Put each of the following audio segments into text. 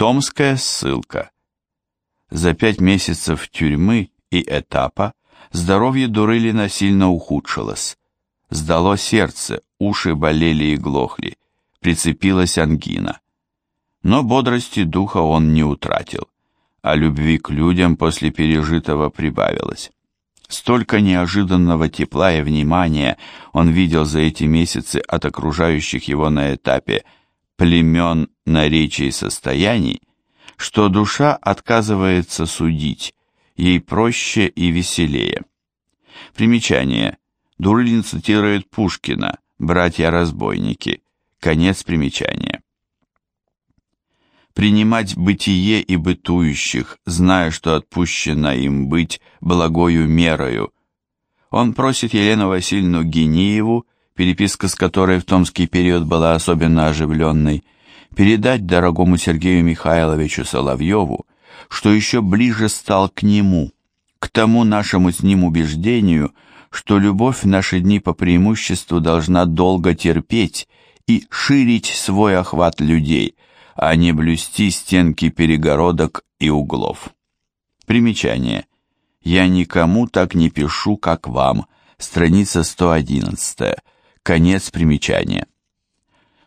Томская ссылка. За пять месяцев тюрьмы и этапа здоровье Дурылина сильно ухудшилось. Сдало сердце, уши болели и глохли, прицепилась ангина. Но бодрости духа он не утратил, а любви к людям после пережитого прибавилось. Столько неожиданного тепла и внимания он видел за эти месяцы от окружающих его на этапе племен, наречий состояний, что душа отказывается судить, ей проще и веселее. Примечание. Дурылин цитирует Пушкина «Братья-разбойники». Конец примечания. Принимать бытие и бытующих, зная, что отпущено им быть благою мерою. Он просит Елену Васильевну Гениеву, переписка с которой в томский период была особенно оживленной, передать дорогому Сергею Михайловичу Соловьеву, что еще ближе стал к нему, к тому нашему с ним убеждению, что любовь в наши дни по преимуществу должна долго терпеть и ширить свой охват людей, а не блюсти стенки перегородок и углов. Примечание. Я никому так не пишу, как вам. Страница 111. Конец примечания.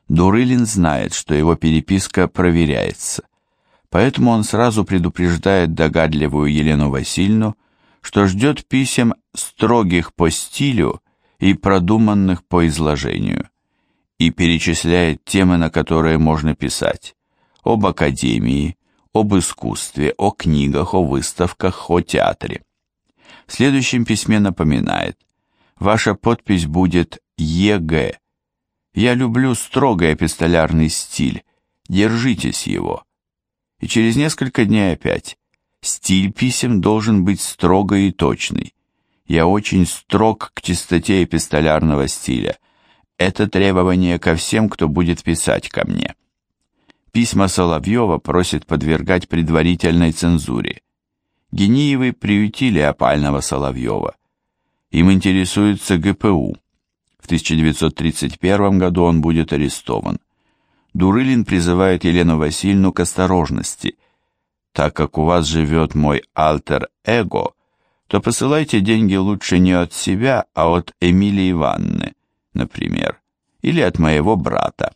Дурылин знает, что его переписка проверяется, поэтому он сразу предупреждает догадливую Елену Васильевну, что ждет писем строгих по стилю и продуманных по изложению, и перечисляет темы, на которые можно писать, об академии, об искусстве, о книгах, о выставках, о театре. В следующем письме напоминает, ваша подпись будет ЕГ, я люблю строгий эпистолярный стиль, держитесь его. И через несколько дней опять. Стиль писем должен быть строгий и точный. Я очень строг к чистоте эпистолярного стиля. Это требование ко всем, кто будет писать ко мне. Письма Соловьева просит подвергать предварительной цензуре. Гениевы приютили опального Соловьева. Им интересуется ГПУ. В 1931 году он будет арестован. Дурылин призывает Елену Васильевну к осторожности. Так как у вас живет мой альтер-эго, то посылайте деньги лучше не от себя, а от Эмилии Ивановны, например, или от моего брата.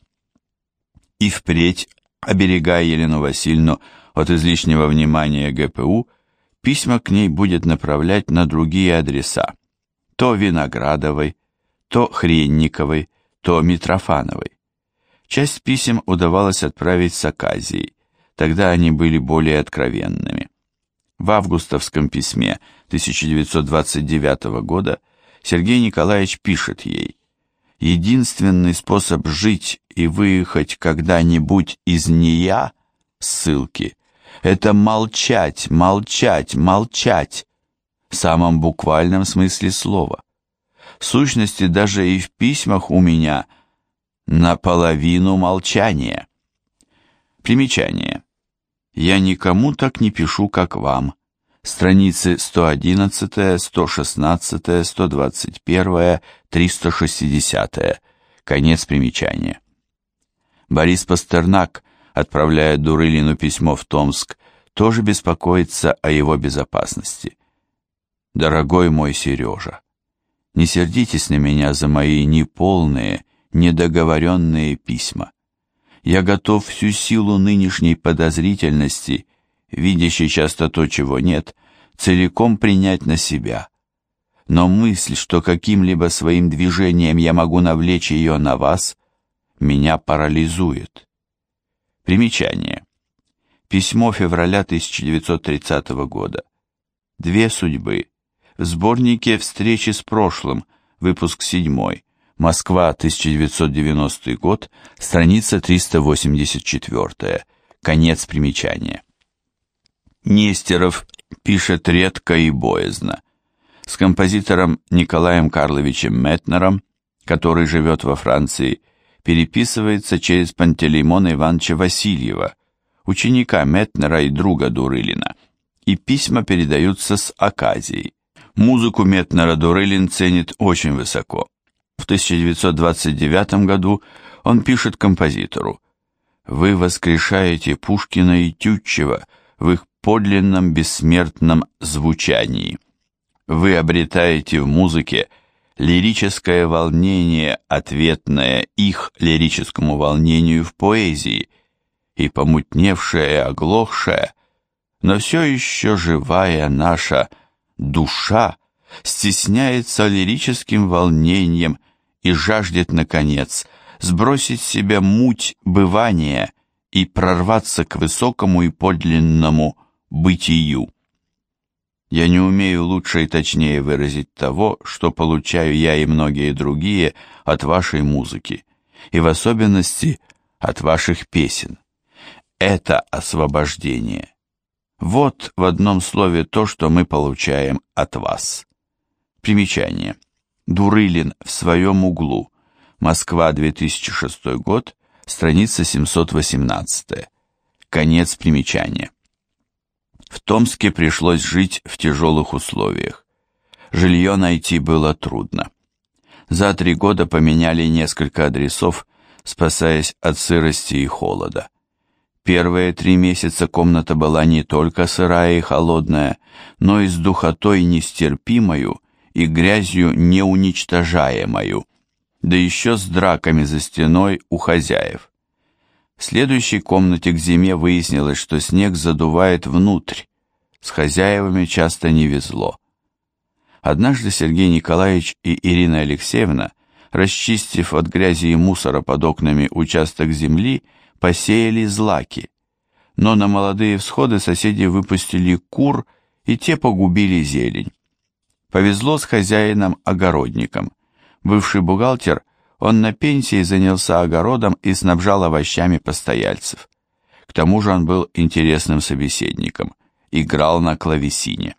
И впредь, оберегая Елену Васильевну от излишнего внимания ГПУ, письма к ней будет направлять на другие адреса, то Виноградовой, то Хренниковой, то Митрофановой. Часть писем удавалось отправить с Аказией, тогда они были более откровенными. В августовском письме 1929 года Сергей Николаевич пишет ей «Единственный способ жить и выехать когда-нибудь из нея, ссылки, это молчать, молчать, молчать, в самом буквальном смысле слова. В сущности, даже и в письмах у меня наполовину молчание. Примечание. Я никому так не пишу, как вам. Страницы 111, 116, 121, 360. Конец примечания. Борис Пастернак, отправляя Дурылину письмо в Томск, тоже беспокоится о его безопасности. Дорогой мой Сережа, не сердитесь на меня за мои неполные, недоговоренные письма. Я готов всю силу нынешней подозрительности, видящей часто то, чего нет, целиком принять на себя. Но мысль, что каким-либо своим движением я могу навлечь ее на вас, меня парализует. Примечание. Письмо февраля 1930 года. Две судьбы сборнике «Встречи с прошлым», выпуск 7, Москва, 1990 год, страница 384, конец примечания. Нестеров пишет редко и боязно. С композитором Николаем Карловичем Метнером, который живет во Франции, переписывается через Пантелеймона Ивановича Васильева, ученика Метнера и друга Дурылина, и письма передаются с оказией. Музыку Метнера Дурылин ценит очень высоко. В 1929 году он пишет композитору вы воскрешаете Пушкина и Тютчева в их подлинном бессмертном звучании. Вы обретаете в музыке лирическое волнение, ответное их лирическому волнению в поэзии, и помутневшая и оглохшая, но все еще живая наша душа стесняется лирическим волнением и жаждет, наконец, сбросить с себя муть бывания и прорваться к высокому и подлинному бытию. Я не умею лучше и точнее выразить того, что получаю я и многие другие от вашей музыки, и в особенности от ваших песен. Это освобождение. Вот в одном слове то, что мы получаем от вас. Примечание. Дурылин в своем углу. Москва, 2006 год, страница 718. Конец примечания. В Томске пришлось жить в тяжелых условиях. Жилье найти было трудно. За три года поменяли несколько адресов, спасаясь от сырости и холода. Первые три месяца комната была не только сырая и холодная, но и с духотой нестерпимою и грязью неуничтожаемою, да еще с драками за стеной у хозяев. В следующей комнате к зиме выяснилось, что снег задувает внутрь. С хозяевами часто не везло. Однажды Сергей Николаевич и Ирина Алексеевна, расчистив от грязи и мусора под окнами участок земли, посеяли злаки. Но на молодые всходы соседи выпустили кур, и те погубили зелень. Повезло с хозяином-огородником. Бывший бухгалтер он на пенсии занялся огородом и снабжал овощами постояльцев. К тому же он был интересным собеседником, играл на клавесине.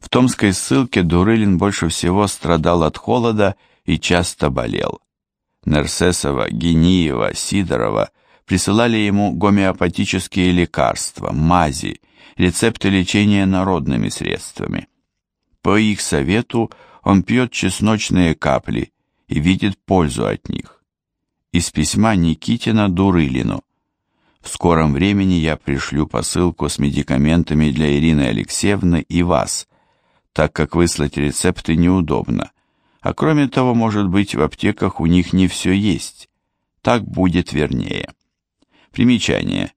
В томской ссылке Дурылин больше всего страдал от холода и часто болел. Нерсесова, Гениева, Сидорова присылали ему гомеопатические лекарства, мази, рецепты лечения народными средствами. По их совету он пьет чесночные капли и видит пользу от них. Из письма Никитина Дурылину. В скором времени я пришлю посылку с медикаментами для Ирины Алексеевны и вас, так как выслать рецепты неудобно. А кроме того, может быть, в аптеках у них не все есть. Так будет вернее. Примечание.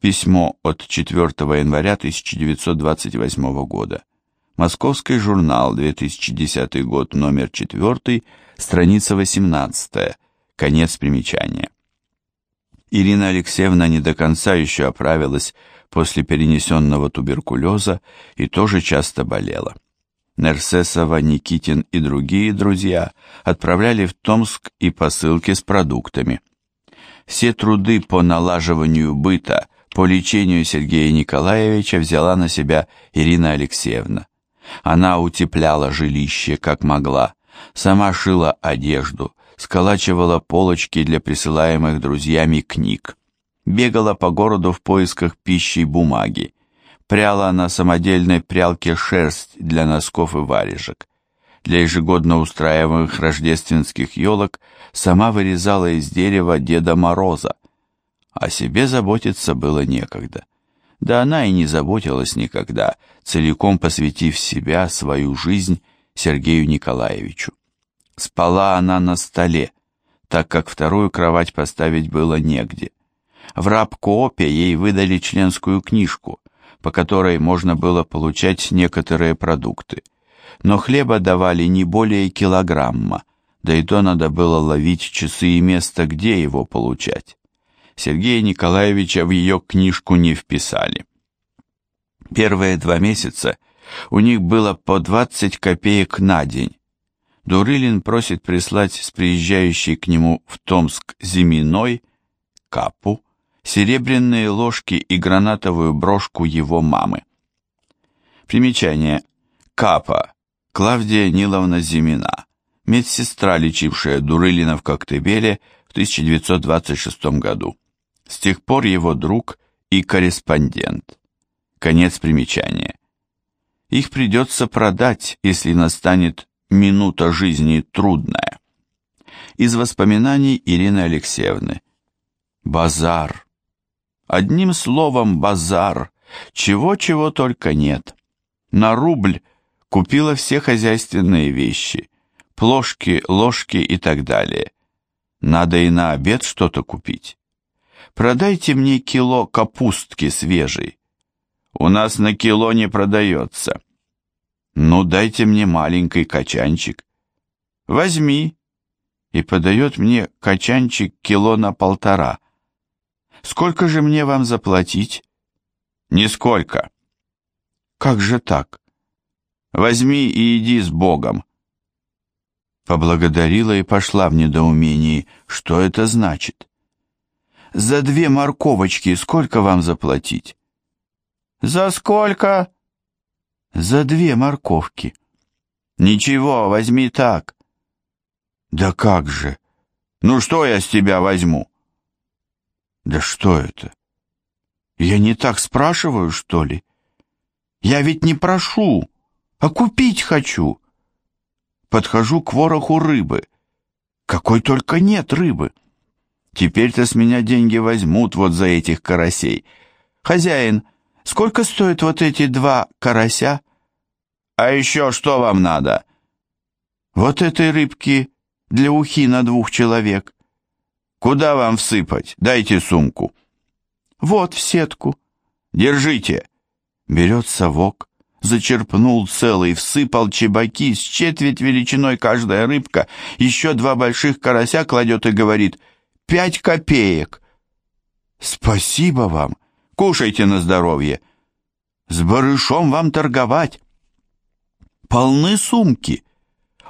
Письмо от 4 января 1928 года. Московский журнал, 2010 год, номер 4, страница 18, конец примечания. Ирина Алексеевна не до конца еще оправилась после перенесенного туберкулеза и тоже часто болела. Нерсесова, Никитин и другие друзья отправляли в Томск и посылки с продуктами. Все труды по налаживанию быта, по лечению Сергея Николаевича взяла на себя Ирина Алексеевна. Она утепляла жилище, как могла, сама шила одежду, сколачивала полочки для присылаемых друзьями книг, бегала по городу в поисках пищи и бумаги, пряла на самодельной прялке шерсть для носков и варежек. Для ежегодно устраиваемых рождественских елок сама вырезала из дерева Деда Мороза. О себе заботиться было некогда. Да она и не заботилась никогда, целиком посвятив себя, свою жизнь Сергею Николаевичу. Спала она на столе, так как вторую кровать поставить было негде. В рабкоопе ей выдали членскую книжку, по которой можно было получать некоторые продукты. Но хлеба давали не более килограмма, да и то надо было ловить часы и место, где его получать. Сергея Николаевича в ее книжку не вписали. Первые два месяца у них было по 20 копеек на день. Дурылин просит прислать с приезжающей к нему в Томск зиминой капу, серебряные ложки и гранатовую брошку его мамы. Примечание. Капа. Клавдия Ниловна Зимина. Медсестра, лечившая Дурылина в Коктебеле в 1926 году. С тех пор его друг и корреспондент. Конец примечания. Их придется продать, если настанет минута жизни трудная. Из воспоминаний Ирины Алексеевны. Базар. Одним словом, базар. Чего-чего только нет. На рубль купила все хозяйственные вещи. Плошки, ложки и так далее. Надо и на обед что-то купить. Продайте мне кило капустки свежей. У нас на кило не продается. Ну, дайте мне маленький качанчик. Возьми. И подает мне качанчик кило на полтора. Сколько же мне вам заплатить? Нисколько. Как же так? Возьми и иди с Богом. Поблагодарила и пошла в недоумении. Что это значит? За две морковочки сколько вам заплатить? За сколько? За две морковки. Ничего, возьми так. Да как же? Ну что я с тебя возьму? Да что это? Я не так спрашиваю, что ли? Я ведь не прошу, а купить хочу. Подхожу к вороху рыбы. Какой только нет рыбы. Теперь-то с меня деньги возьмут вот за этих карасей. Хозяин, сколько стоят вот эти два карася? А еще что вам надо? Вот этой рыбки для ухи на двух человек. Куда вам всыпать? Дайте сумку. Вот в сетку. Держите. Берет совок, зачерпнул целый, всыпал чебаки, с четверть величиной каждая рыбка, еще два больших карася кладет и говорит «Пять копеек». «Спасибо вам, кушайте на здоровье. С барышом вам торговать». Полны сумки,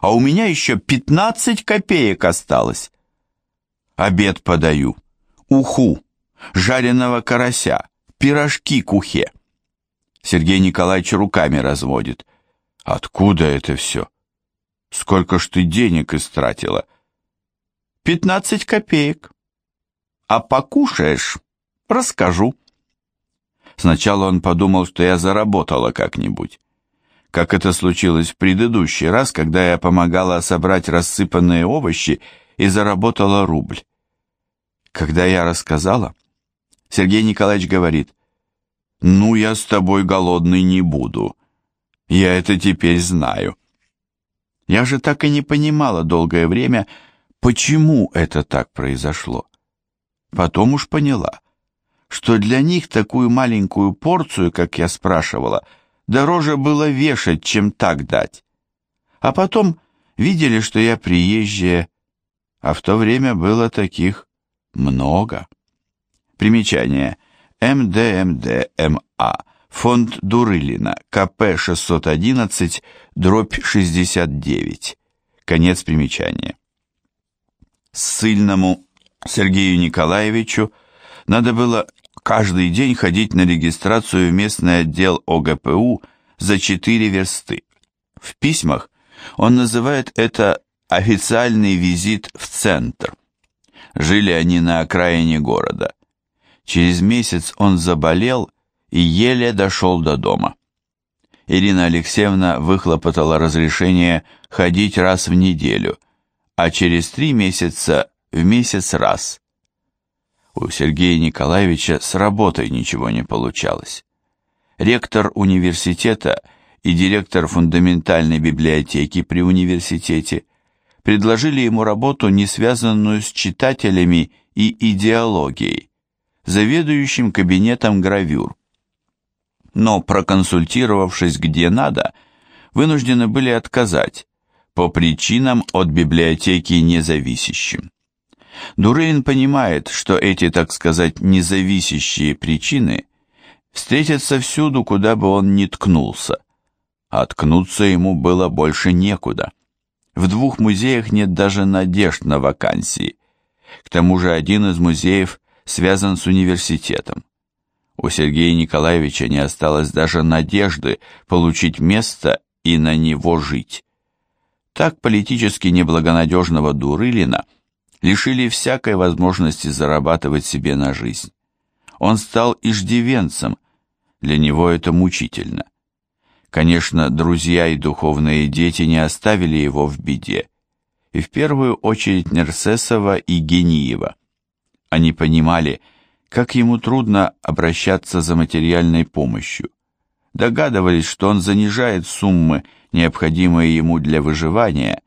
а у меня еще пятнадцать копеек осталось. Обед подаю. Уху, жареного карася, пирожки к ухе. Сергей Николаевич руками разводит. Откуда это все? Сколько ж ты денег истратила? Пятнадцать копеек. А покушаешь, расскажу. Сначала он подумал, что я заработала как-нибудь. Как это случилось в предыдущий раз, когда я помогала собрать рассыпанные овощи и заработала рубль. Когда я рассказала, Сергей Николаевич говорит, «Ну, я с тобой голодный не буду. Я это теперь знаю». Я же так и не понимала долгое время, почему это так произошло. Потом уж поняла, что для них такую маленькую порцию, как я спрашивала, дороже было вешать, чем так дать. А потом видели, что я приезжая, а в то время было таких много. Примечание. МДМДМА. Фонд Дурылина. КП 611, дробь 69. Конец примечания. Ссыльному Сергею Николаевичу надо было каждый день ходить на регистрацию в местный отдел ОГПУ за четыре версты. В письмах он называет это официальный визит в центр. Жили они на окраине города. Через месяц он заболел и еле дошел до дома. Ирина Алексеевна выхлопотала разрешение ходить раз в неделю, а через три месяца в месяц раз. У Сергея Николаевича с работой ничего не получалось. Ректор университета и директор фундаментальной библиотеки при университете предложили ему работу, не связанную с читателями и идеологией, заведующим кабинетом гравюр. Но, проконсультировавшись где надо, вынуждены были отказать, по причинам от библиотеки независящим. Дурейн понимает, что эти, так сказать, независящие причины встретятся всюду, куда бы он ни ткнулся, а ему было больше некуда. В двух музеях нет даже надежд на вакансии. К тому же один из музеев связан с университетом. У Сергея Николаевича не осталось даже надежды получить место и на него жить. Так политически неблагонадежного Дурылина лишили всякой возможности зарабатывать себе на жизнь. Он стал иждивенцем, для него это мучительно. Конечно, друзья и духовные дети не оставили его в беде, и в первую очередь Нерсесова и Гениева. Они понимали, как ему трудно обращаться за материальной помощью. Догадывались, что он занижает суммы, необходимые ему для выживания,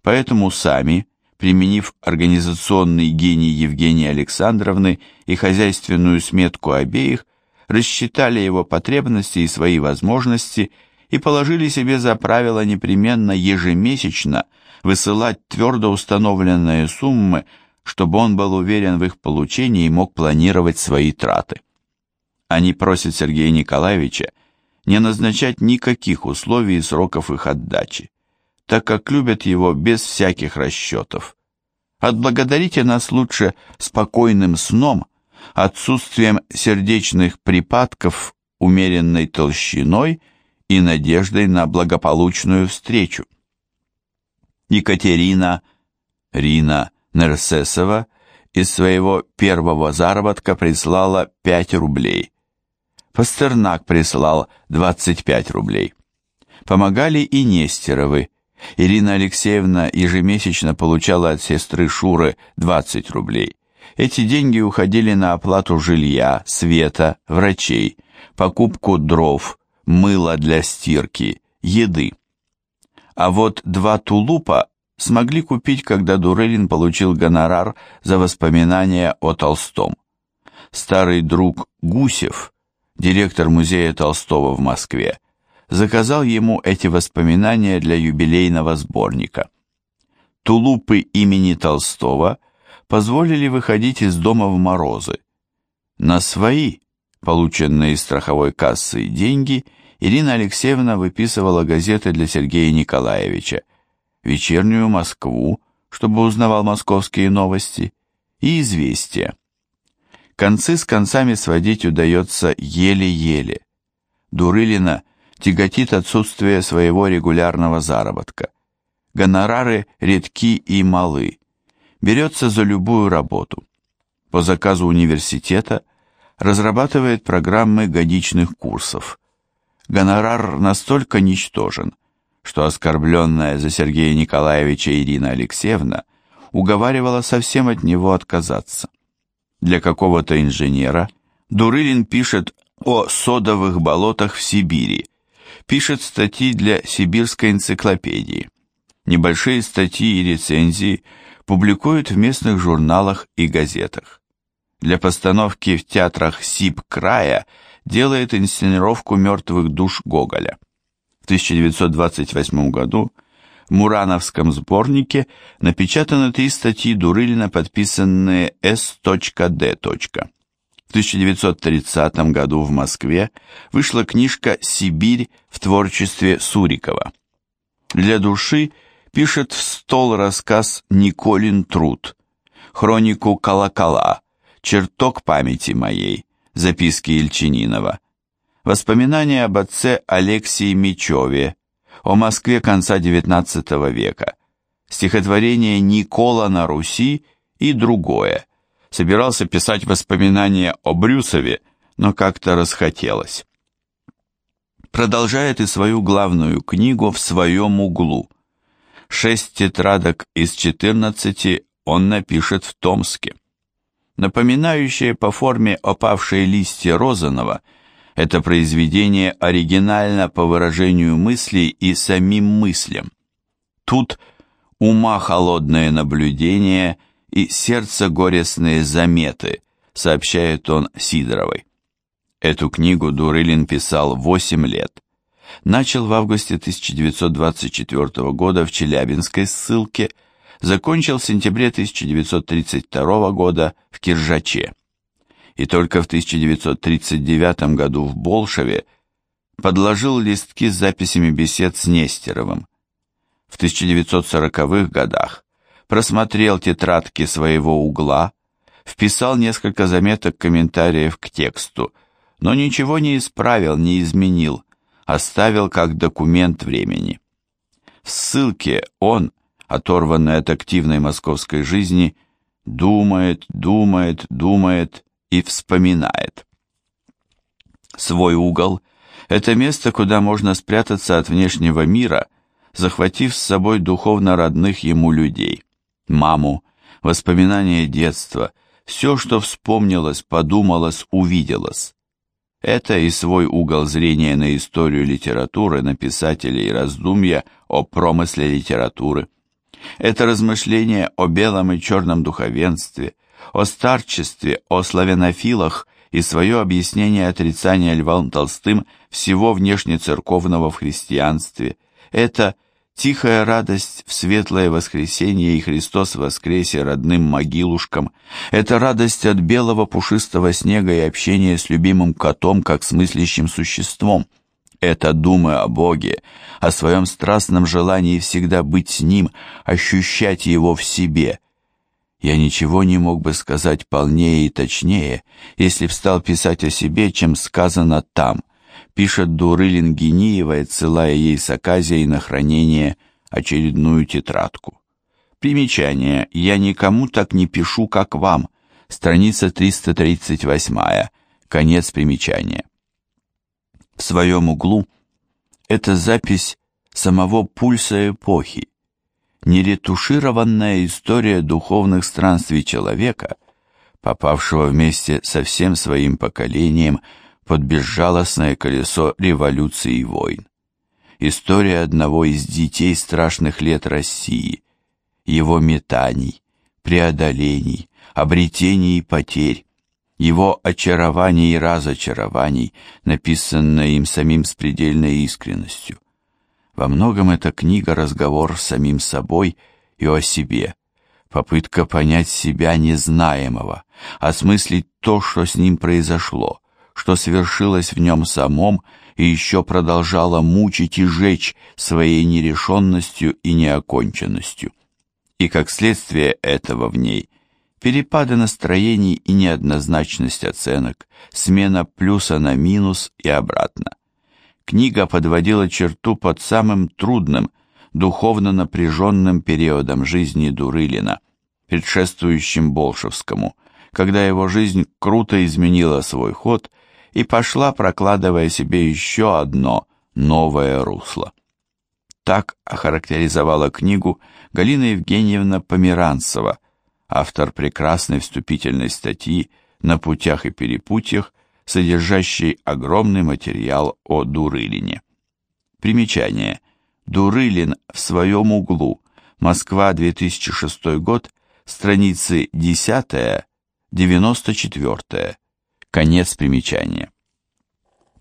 поэтому сами, применив организационный гений Евгении Александровны и хозяйственную сметку обеих, рассчитали его потребности и свои возможности и положили себе за правило непременно ежемесячно высылать твердо установленные суммы, чтобы он был уверен в их получении и мог планировать свои траты. Они просят Сергея Николаевича не назначать никаких условий и сроков их отдачи так как любят его без всяких расчетов. Отблагодарите нас лучше спокойным сном, отсутствием сердечных припадков, умеренной толщиной и надеждой на благополучную встречу. Екатерина Рина Нерсесова из своего первого заработка прислала 5 рублей. Пастернак прислал 25 рублей. Помогали и Нестеровы, Ирина Алексеевна ежемесячно получала от сестры Шуры 20 рублей. Эти деньги уходили на оплату жилья, света, врачей, покупку дров, мыла для стирки, еды. А вот два тулупа смогли купить, когда Дурелин получил гонорар за воспоминания о Толстом. Старый друг Гусев, директор музея Толстого в Москве, заказал ему эти воспоминания для юбилейного сборника. Тулупы имени Толстого позволили выходить из дома в морозы. На свои, полученные из страховой кассы, деньги Ирина Алексеевна выписывала газеты для Сергея Николаевича, «Вечернюю Москву», чтобы узнавал московские новости, и «Известия». Концы с концами сводить удается еле-еле. Дурылина тяготит отсутствие своего регулярного заработка. Гонорары редки и малы. Берется за любую работу. По заказу университета разрабатывает программы годичных курсов. Гонорар настолько ничтожен, что оскорбленная за Сергея Николаевича Ирина Алексеевна уговаривала совсем от него отказаться. Для какого-то инженера Дурылин пишет о содовых болотах в Сибири, пишет статьи для Сибирской энциклопедии. Небольшие статьи и рецензии публикует в местных журналах и газетах. Для постановки в театрах Сиб-края делает инсценировку «Мертвых душ» Гоголя. В 1928 году в Мурановском сборнике напечатаны три статьи Дурылина, подписанные С.Д. В 1930 году в Москве вышла книжка «Сибирь в творчестве Сурикова». Для души пишет в стол рассказ «Николин труд», хронику «Колокола», «Чертог памяти моей», записки Ильчининова, воспоминания об отце Алексии Мечеве, о Москве конца XIX века, стихотворение «Никола на Руси» и другое – собирался писать воспоминания о Брюсове, но как-то расхотелось. Продолжает и свою главную книгу в своем углу. Шесть тетрадок из четырнадцати он напишет в Томске. Напоминающее по форме опавшие листья Розанова, это произведение оригинально по выражению мыслей и самим мыслям. Тут ума холодное наблюдение – и сердце горестные заметы, сообщает он Сидоровой. Эту книгу Дурылин писал 8 лет. Начал в августе 1924 года в Челябинской ссылке, закончил в сентябре 1932 года в Киржаче. И только в 1939 году в Болшеве подложил листки с записями бесед с Нестеровым. В 1940-х годах просмотрел тетрадки своего угла, вписал несколько заметок комментариев к тексту, но ничего не исправил, не изменил, оставил как документ времени. В ссылке он, оторванный от активной московской жизни, думает, думает, думает и вспоминает. Свой угол – это место, куда можно спрятаться от внешнего мира, захватив с собой духовно родных ему людей маму, воспоминания детства, все, что вспомнилось, подумалось, увиделось. Это и свой угол зрения на историю литературы, на писателей и раздумья о промысле литературы. Это размышление о белом и черном духовенстве, о старчестве, о славянофилах и свое объяснение отрицания Львом Толстым всего внешнецерковного в христианстве. Это тихая радость в светлое воскресенье и Христос воскресе родным могилушкам. Это радость от белого пушистого снега и общения с любимым котом, как с мыслящим существом. Это думы о Боге, о своем страстном желании всегда быть с Ним, ощущать Его в себе. Я ничего не мог бы сказать полнее и точнее, если б стал писать о себе, чем сказано там, пишет Дурылин Гениева, отсылая ей с оказией на хранение очередную тетрадку. Примечание. Я никому так не пишу, как вам. Страница 338. Конец примечания. В своем углу это запись самого пульса эпохи, неретушированная история духовных странствий человека, попавшего вместе со всем своим поколением под безжалостное колесо революции и войн. История одного из детей страшных лет России, его метаний, преодолений, обретений и потерь, его очарований и разочарований, написанная им самим с предельной искренностью. Во многом эта книга разговор с самим собой и о себе, попытка понять себя незнаемого, осмыслить то, что с ним произошло, что свершилось в нем самом и еще продолжало мучить и жечь своей нерешенностью и неоконченностью. И как следствие этого в ней перепады настроений и неоднозначность оценок, смена плюса на минус и обратно. Книга подводила черту под самым трудным, духовно напряженным периодом жизни Дурылина, предшествующим Болшевскому, когда его жизнь круто изменила свой ход и пошла, прокладывая себе еще одно новое русло. Так охарактеризовала книгу Галина Евгеньевна Померанцева, автор прекрасной вступительной статьи «На путях и перепутьях», содержащей огромный материал о Дурылине. Примечание. Дурылин в своем углу. Москва, 2006 год. Страницы 10, 94. Конец примечания.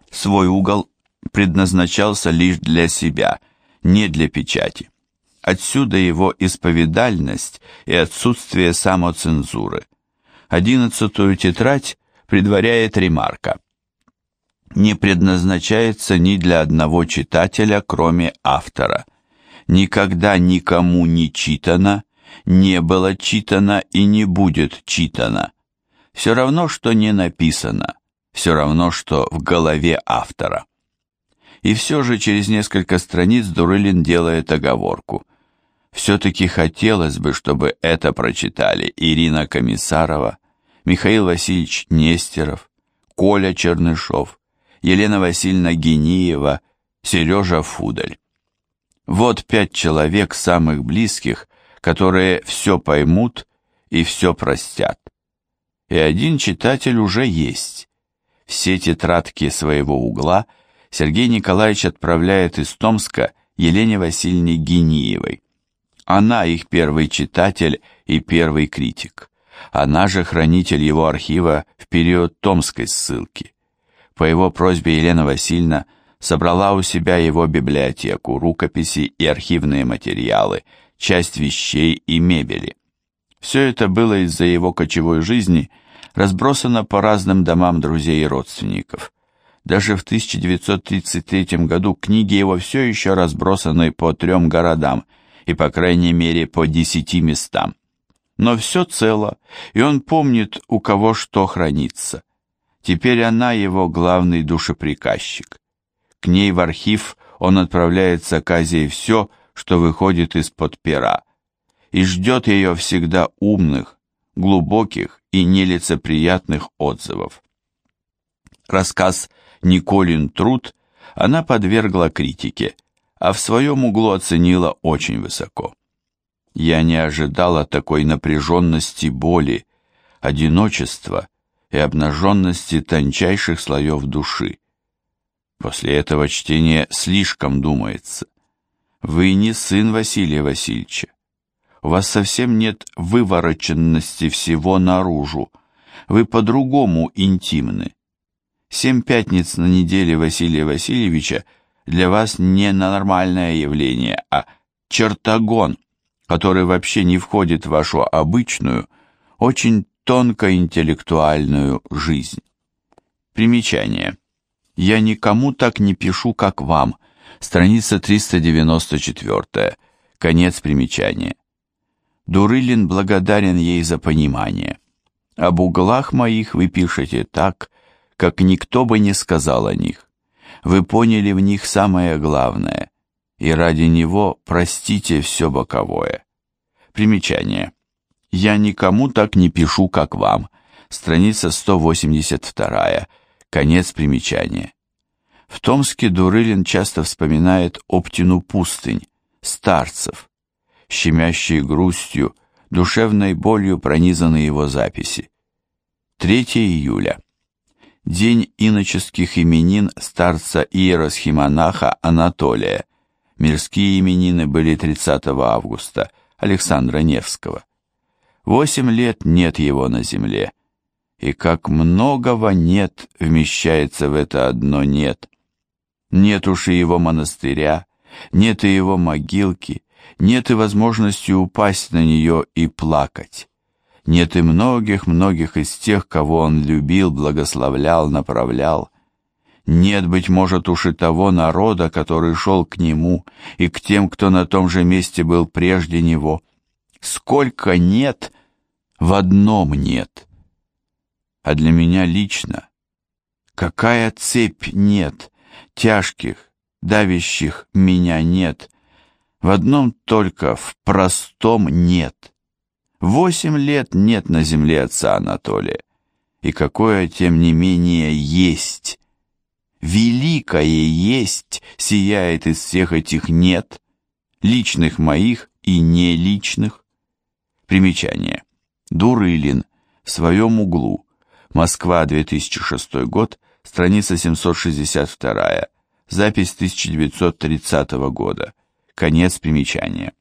Свой угол предназначался лишь для себя, не для печати. Отсюда его исповедальность и отсутствие самоцензуры. Одиннадцатую тетрадь предваряет ремарка. Не предназначается ни для одного читателя, кроме автора. Никогда никому не читано, не было читано и не будет читано все равно, что не написано, все равно, что в голове автора. И все же через несколько страниц Дурылин делает оговорку. Все-таки хотелось бы, чтобы это прочитали Ирина Комиссарова, Михаил Васильевич Нестеров, Коля Чернышов, Елена Васильевна Гениева, Сережа Фудель. Вот пять человек самых близких, которые все поймут и все простят и один читатель уже есть. Все тетрадки своего угла Сергей Николаевич отправляет из Томска Елене Васильевне Гениевой. Она их первый читатель и первый критик. Она же хранитель его архива в период томской ссылки. По его просьбе Елена Васильевна собрала у себя его библиотеку, рукописи и архивные материалы, часть вещей и мебели. Все это было из-за его кочевой жизни разбросано по разным домам друзей и родственников. Даже в 1933 году книги его все еще разбросаны по трем городам и, по крайней мере, по десяти местам. Но все цело, и он помнит, у кого что хранится. Теперь она его главный душеприказчик. К ней в архив он отправляет с оказией все, что выходит из-под пера, и ждет ее всегда умных, глубоких и нелицеприятных отзывов. Рассказ «Николин труд» она подвергла критике, а в своем углу оценила очень высоко. Я не ожидала такой напряженности боли, одиночества и обнаженности тончайших слоев души. После этого чтения слишком думается. Вы не сын Василия Васильевича. У вас совсем нет вывороченности всего наружу. Вы по-другому интимны. Семь пятниц на неделе Василия Васильевича для вас не нормальное явление, а чертогон, который вообще не входит в вашу обычную, очень тонко-интеллектуальную жизнь. Примечание. Я никому так не пишу, как вам. Страница 394. Конец примечания. Дурылин благодарен ей за понимание. Об углах моих вы пишете так, как никто бы не сказал о них. Вы поняли в них самое главное, и ради него простите все боковое. Примечание. Я никому так не пишу, как вам. Страница 182. Конец примечания. В Томске Дурылин часто вспоминает Оптину пустынь, старцев. Щемящей грустью, душевной болью пронизаны его записи. 3 июля. День иноческих именин старца иеросхимонаха Анатолия. Мирские именины были 30 августа, Александра Невского. Восемь лет нет его на земле, и как многого нет вмещается в это одно «нет». Нет уж и его монастыря, нет и его могилки, нет и возможности упасть на нее и плакать. Нет и многих-многих из тех, кого он любил, благословлял, направлял. Нет, быть может, уж и того народа, который шел к нему, и к тем, кто на том же месте был прежде него. Сколько нет, в одном нет. А для меня лично, какая цепь нет, тяжких, давящих меня нет. В одном только, в простом нет. Восемь лет нет на земле отца Анатолия. И какое, тем не менее, есть. Великое есть сияет из всех этих нет, личных моих и не личных. Примечание. Дурылин в своем углу. Москва, 2006 год, страница 762, запись 1930 года, конец примечания.